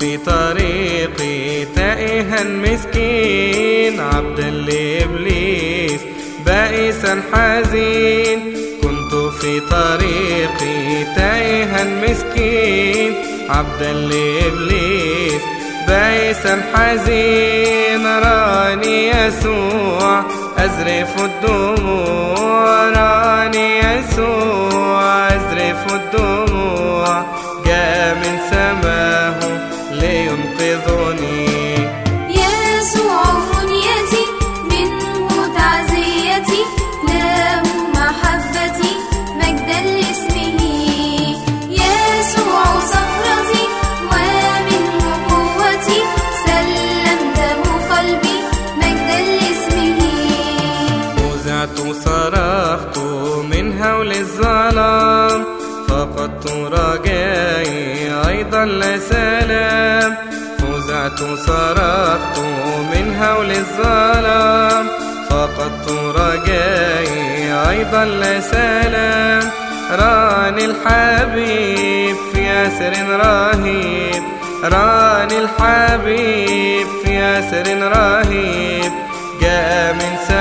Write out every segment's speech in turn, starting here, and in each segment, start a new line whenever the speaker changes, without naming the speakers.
في طريقي تائها مسكين عبدا لإبليس بائسا حزين. كنت في طريقي تائها مسكين عبدا لإبليس بائسا حزين. راني يسوع أزرف الدموع راني يسوع أزرف الدموع. من هول الظلام. فقدت رجائي أيضا لا سلام. فزعت صرخت من هول الظلام. فقدت رجائي أيضا لا سلام. راني الحبيب في أسر رهيب. راني الحبيب في أسر رهيب. جاء من سماه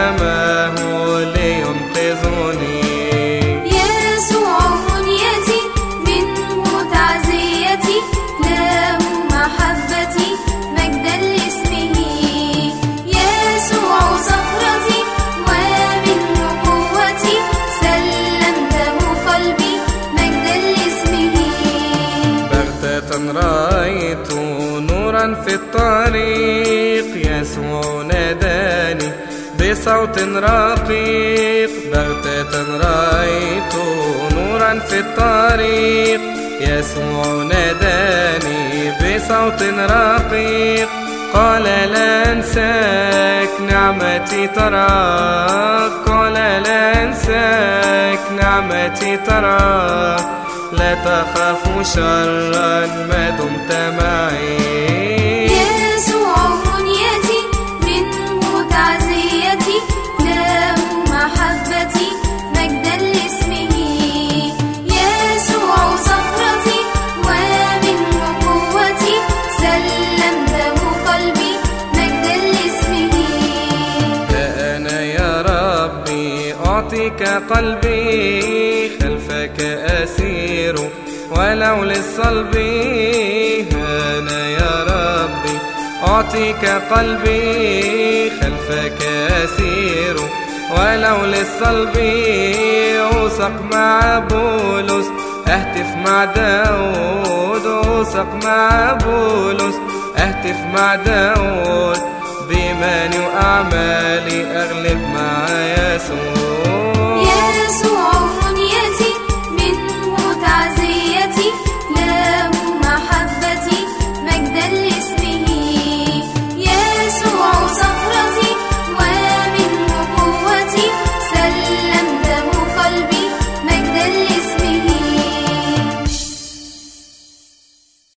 رأيت نورا في الطريق يسوع ناداني بصوت رقيق. بغتة رأيت نورا في الطريق يسوع ناداني بصوت رقيق. قال لا أنساك نعمتي تراك قال لا أنساك نعمتي تراك لا تخاف شرا ما دمت معي.
يسوع منيتي منه تعزيتي له محبتي مجدا لاسمه. يسوع ومنه قوتي سلمته قلبي مجدا لاسمه.
أنا يا ربي أعطيك قلبي. خلفك أسير ولو للصلب ها أنا يا ربي. أعطيك قلبي خلفك أسير ولو للصلب أوثق مع بولس. أهتف مع داود أوثق مع بولس. أهتف مع داود بإيماني وأعمالي أغلب مع يسوع.
يسوع.